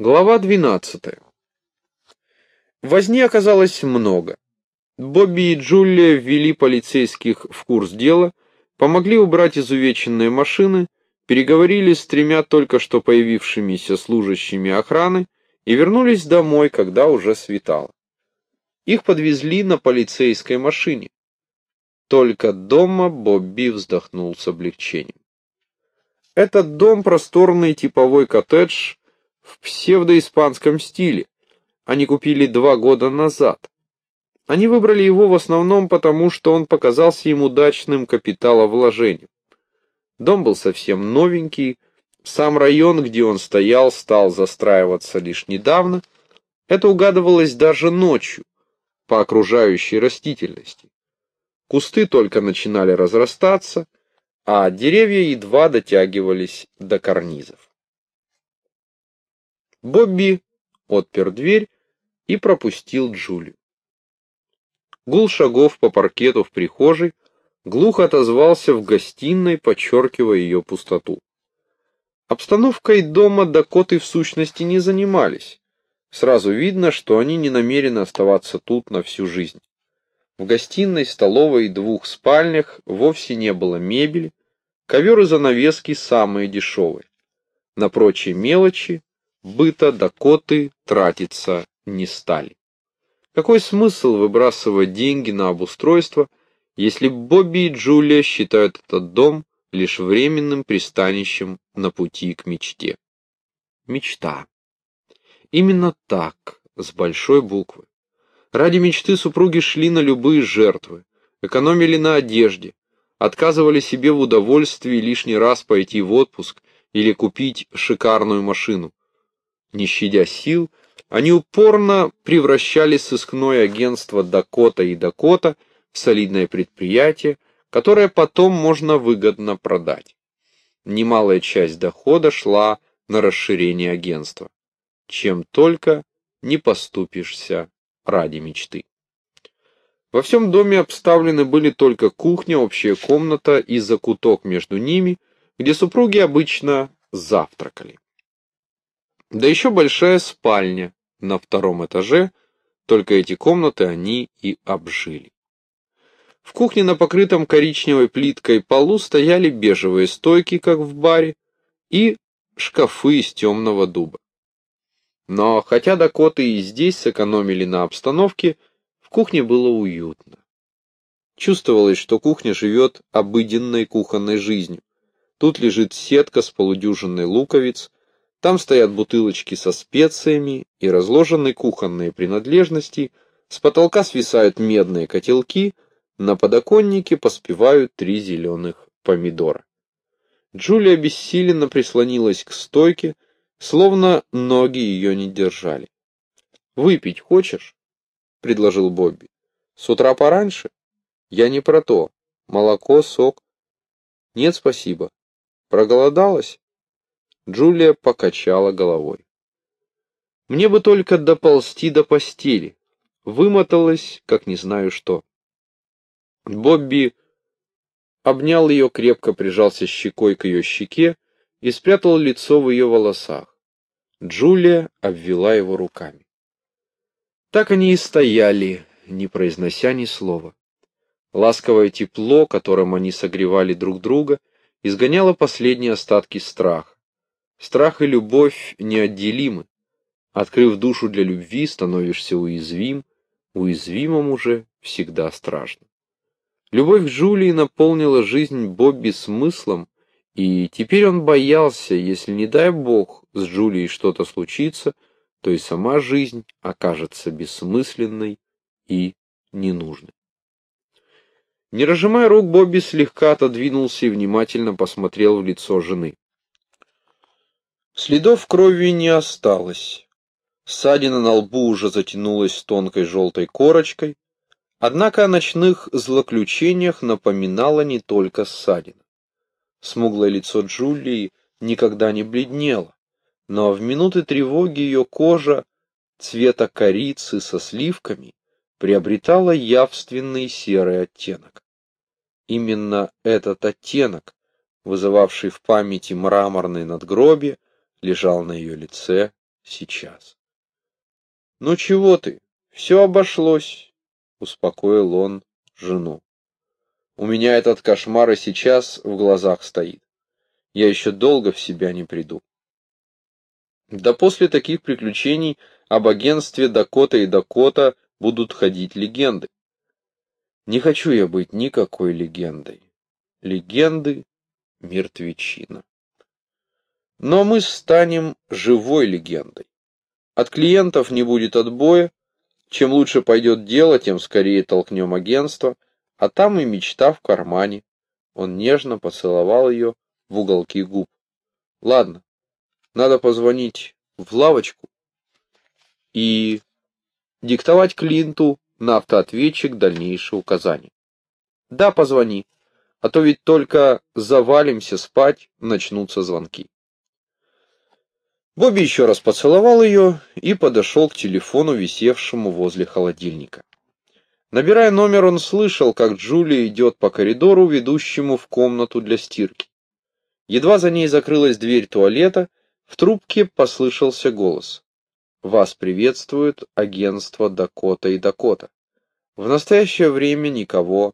Глава 12. Возни оказалось много. Бобби и Джулия ввели полицейских в курс дела, помогли убрать изувеченные машины, переговорили с тремя только что появившимися служащими охраны и вернулись домой, когда уже светало. Их подвезли на полицейской машине. Только дома Бобби вздохнул с облегчением. Этот дом просторный типовой коттедж в псевдоиспанском стиле. Они купили два года назад. Они выбрали его в основном потому, что он показался им удачным капиталовложением. Дом был совсем новенький, сам район, где он стоял, стал застраиваться лишь недавно. Это угадывалось даже ночью по окружающей растительности. Кусты только начинали разрастаться, а деревья едва дотягивались до карнизов. Бобби отпер дверь и пропустил Джулию. Гул шагов по паркету в прихожей глухо отозвался в гостиной, подчеркивая ее пустоту. Обстановкой дома Дакоты в сущности не занимались. Сразу видно, что они не намерены оставаться тут на всю жизнь. В гостиной, столовой и двух спальнях вовсе не было мебели, ковер и занавески самые дешевые. На прочие мелочи быта Дакоты тратиться не стали. Какой смысл выбрасывать деньги на обустройство, если Бобби и Джулия считают этот дом лишь временным пристанищем на пути к мечте? Мечта. Именно так, с большой буквы. Ради мечты супруги шли на любые жертвы, экономили на одежде, отказывали себе в удовольствии лишний раз пойти в отпуск или купить шикарную машину, не щадя сил, они упорно превращали сыскное агентство Дакота и Дакота в солидное предприятие, которое потом можно выгодно продать. Немалая часть дохода шла на расширение агентства. Чем только не поступишься ради мечты. Во всем доме обставлены были только кухня, общая комната и закуток между ними, где супруги обычно завтракали. Да еще большая спальня на втором этаже, только эти комнаты они и обжили. В кухне на покрытом коричневой плиткой полу стояли бежевые стойки, как в баре, и шкафы из темного дуба. Но хотя Дакоты и здесь сэкономили на обстановке, в кухне было уютно. Чувствовалось, что кухня живет обыденной кухонной жизнью. Тут лежит сетка с полудюжиной луковиц, там стоят бутылочки со специями и разложены кухонные принадлежности, с потолка свисают медные котелки, на подоконнике поспевают три зеленых помидора. Джулия бессиленно прислонилась к стойке, словно ноги ее не держали. «Выпить хочешь?» — предложил Бобби. «С утра пораньше?» «Я не про то. Молоко, сок?» «Нет, спасибо. Проголодалась?» Джулия покачала головой. Мне бы только доползти до постели. Вымоталась, как не знаю что. Бобби обнял ее, крепко прижался щекой к ее щеке и спрятал лицо в ее волосах. Джулия обвела его руками. Так они и стояли, не произнося ни слова. Ласковое тепло, которым они согревали друг друга, изгоняло последние остатки страха. Страх и любовь неотделимы. Открыв душу для любви, становишься уязвим, уязвимым уже всегда страшно. Любовь к Джулии наполнила жизнь Бобби смыслом, и теперь он боялся, если, не дай бог, с Джулией что-то случится, то и сама жизнь окажется бессмысленной и ненужной. Не разжимая рук, Бобби слегка отодвинулся и внимательно посмотрел в лицо жены. Следов крови не осталось. Ссадина на лбу уже затянулась тонкой желтой корочкой, однако о ночных злоключениях напоминало не только ссадина. Смуглое лицо Джулии никогда не бледнело, но в минуты тревоги ее кожа цвета корицы со сливками приобретала явственный серый оттенок. Именно этот оттенок, вызывавший в памяти мраморные надгробия, лежал на ее лице сейчас. «Ну чего ты? Все обошлось», — успокоил он жену. «У меня этот кошмар и сейчас в глазах стоит. Я еще долго в себя не приду». Да после таких приключений об агентстве Дакота и Дакота будут ходить легенды. Не хочу я быть никакой легендой. Легенды — мертвечина. Но мы станем живой легендой. От клиентов не будет отбоя. Чем лучше пойдет дело, тем скорее толкнем агентство, а там и мечта в кармане. Он нежно поцеловал ее в уголки губ. Ладно, надо позвонить в лавочку и диктовать Клинту на автоответчик дальнейшие указания. Да, позвони, а то ведь только завалимся спать, начнутся звонки. Бобби еще раз поцеловал ее и подошел к телефону, висевшему возле холодильника. Набирая номер, он слышал, как Джулия идет по коридору, ведущему в комнату для стирки. Едва за ней закрылась дверь туалета, в трубке послышался голос. «Вас приветствует агентство Дакота и Дакота. В настоящее время никого.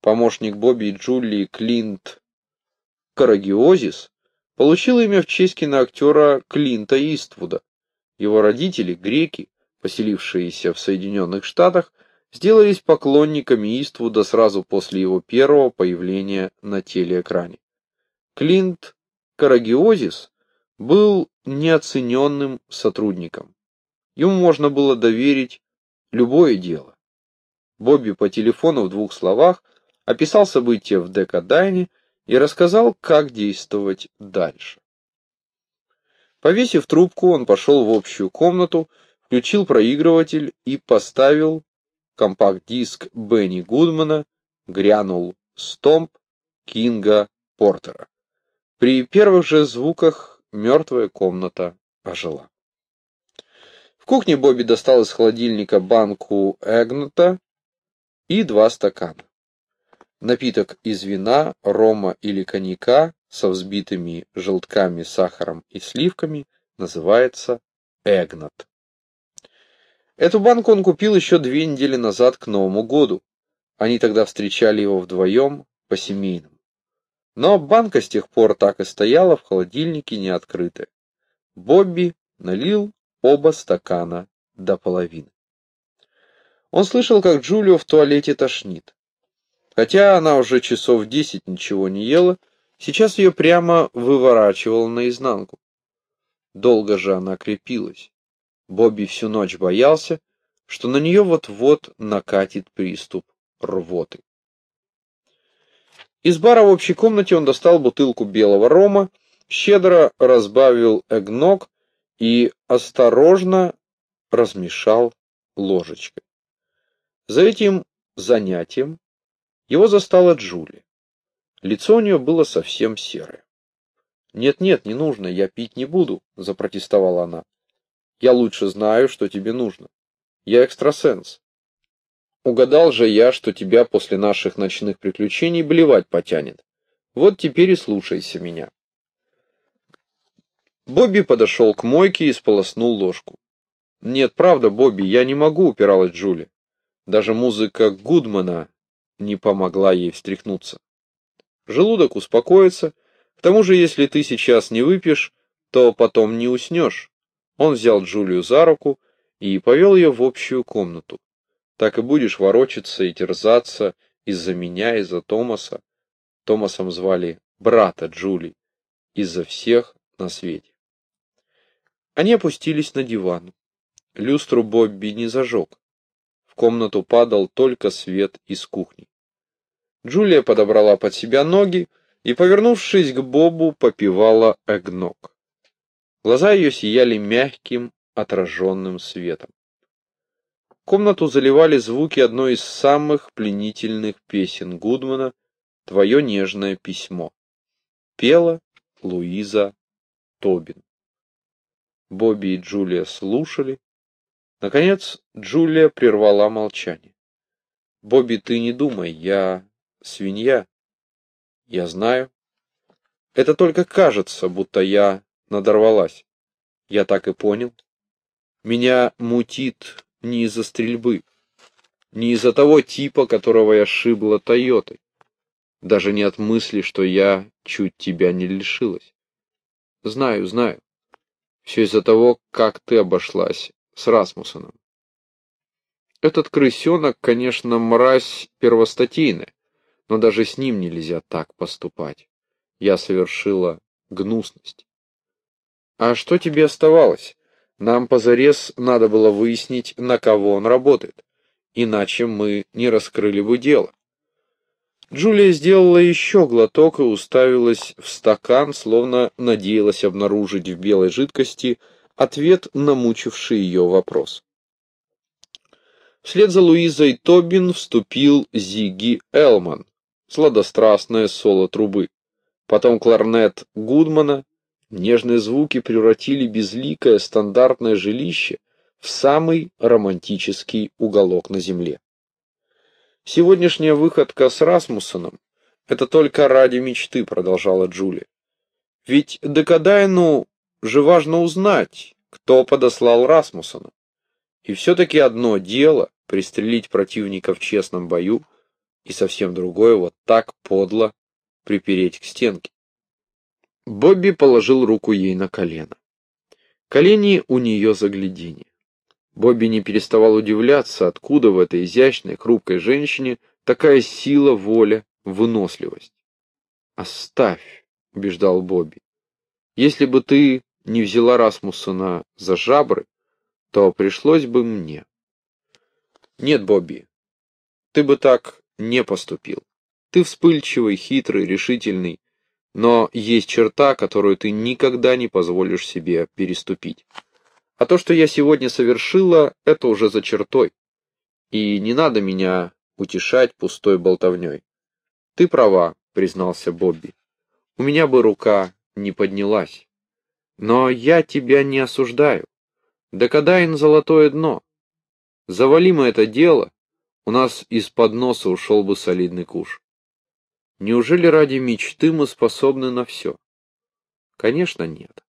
Помощник Бобби и Джулии Клинт Карагиозис получил имя в честь киноактера Клинта Иствуда. Его родители, греки, поселившиеся в Соединенных Штатах, сделались поклонниками Иствуда сразу после его первого появления на телеэкране. Клинт Карагиозис был неоцененным сотрудником. Ему можно было доверить любое дело. Бобби по телефону в двух словах описал события в Декадайне и рассказал, как действовать дальше. Повесив трубку, он пошел в общую комнату, включил проигрыватель и поставил компакт-диск Бенни Гудмана «Грянул стомп» Кинга Портера. При первых же звуках мертвая комната ожила. В кухне Бобби достал из холодильника банку Эгнота и два стакана. Напиток из вина, рома или коньяка со взбитыми желтками, сахаром и сливками называется эгнат. Эту банку он купил еще две недели назад к Новому году. Они тогда встречали его вдвоем по-семейному. Но банка с тех пор так и стояла в холодильнике неоткрытая. Бобби налил оба стакана до половины. Он слышал, как Джулио в туалете тошнит. Хотя она уже часов десять ничего не ела, сейчас ее прямо выворачивало наизнанку. Долго же она крепилась. Бобби всю ночь боялся, что на нее вот-вот накатит приступ рвоты. Из бара в общей комнате он достал бутылку белого рома, щедро разбавил эгног и осторожно размешал ложечкой. За этим занятием его застала Джули. Лицо у нее было совсем серое. «Нет-нет, не нужно, я пить не буду», — запротестовала она. «Я лучше знаю, что тебе нужно. Я экстрасенс. Угадал же я, что тебя после наших ночных приключений блевать потянет. Вот теперь и слушайся меня». Бобби подошел к мойке и сполоснул ложку. «Нет, правда, Бобби, я не могу», — упиралась Джули. Даже музыка Гудмана не помогла ей встряхнуться. Желудок успокоится, к тому же, если ты сейчас не выпьешь, то потом не уснешь. Он взял Джулию за руку и повел ее в общую комнату. Так и будешь ворочаться и терзаться из-за меня, из-за Томаса. Томасом звали брата Джули, из-за всех на свете. Они опустились на диван. Люстру Бобби не зажег. В комнату падал только свет из кухни. Джулия подобрала под себя ноги и, повернувшись к Бобу, попивала эгног. Глаза ее сияли мягким, отраженным светом. Комнату заливали звуки одной из самых пленительных песен Гудмана «Твое нежное письмо». Пела Луиза Тобин. Бобби и Джулия слушали. Наконец Джулия прервала молчание. «Бобби, ты не думай, я свинья. Я знаю. Это только кажется, будто я надорвалась. Я так и понял. Меня мутит не из-за стрельбы, не из-за того типа, которого я шибла Тойотой, даже не от мысли, что я чуть тебя не лишилась. Знаю, знаю. Все из-за того, как ты обошлась с Расмусоном. Этот крысенок, конечно, мразь первостатейная, но даже с ним нельзя так поступать. Я совершила гнусность. А что тебе оставалось? Нам позарез надо было выяснить, на кого он работает. Иначе мы не раскрыли бы дело. Джулия сделала еще глоток и уставилась в стакан, словно надеялась обнаружить в белой жидкости ответ на мучивший ее вопрос. Вслед за Луизой Тобин вступил Зиги Элман, сладострастное соло трубы. Потом кларнет Гудмана, нежные звуки превратили безликое стандартное жилище в самый романтический уголок на земле. Сегодняшняя выходка с Расмуссоном — это только ради мечты, продолжала Джулия. Ведь Декадайну же важно узнать, кто подослал Расмуссона. И все-таки одно дело пристрелить противника в честном бою, и совсем другое вот так подло припереть к стенке. Бобби положил руку ей на колено. Колени у нее загляденье. Бобби не переставал удивляться, откуда в этой изящной, хрупкой женщине такая сила, воля, выносливость. «Оставь», — убеждал Бобби. «Если бы ты не взяла Расмуссона за жабры, то пришлось бы мне». «Нет, Бобби, ты бы так не поступил. Ты вспыльчивый, хитрый, решительный, но есть черта, которую ты никогда не позволишь себе переступить». А то, что я сегодня совершила, это уже за чертой. И не надо меня утешать пустой болтовней. Ты права, признался Бобби. У меня бы рука не поднялась. Но я тебя не осуждаю. Докадаин золотое дно. Завали мы это дело, у нас из-под носа ушел бы солидный куш. Неужели ради мечты мы способны на все? Конечно, нет.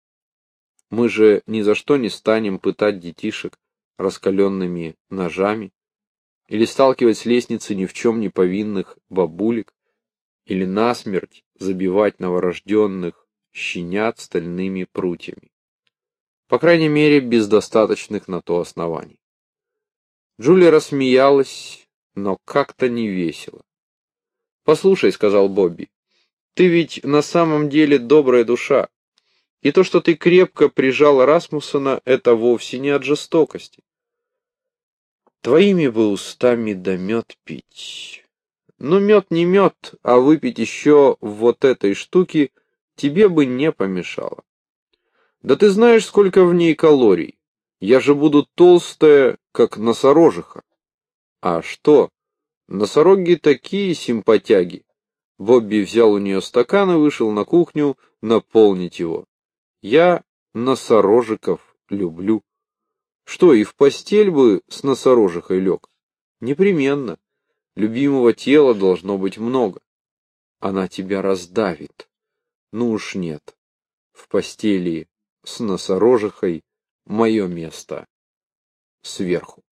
Мы же ни за что не станем пытать детишек раскаленными ножами, или сталкивать с лестницы ни в чем не повинных бабулек, или насмерть забивать новорожденных щенят стальными прутьями. По крайней мере, без достаточных на то оснований. Джулия рассмеялась, но как-то не весело. «Послушай», — сказал Бобби, — «ты ведь на самом деле добрая душа. И то, что ты крепко прижал Расмуссона, это вовсе не от жестокости. Твоими бы устами да мед пить. Но мед не мед, а выпить еще вот этой штуки тебе бы не помешало. Да ты знаешь, сколько в ней калорий. Я же буду толстая, как носорожиха. А что? Носороги такие симпатяги. Бобби взял у нее стакан и вышел на кухню наполнить его. Я носорожиков люблю. Что, и в постель бы с носорожихой лег? Непременно. Любимого тела должно быть много. Она тебя раздавит. Ну уж нет. В постели с носорожихой мое место сверху.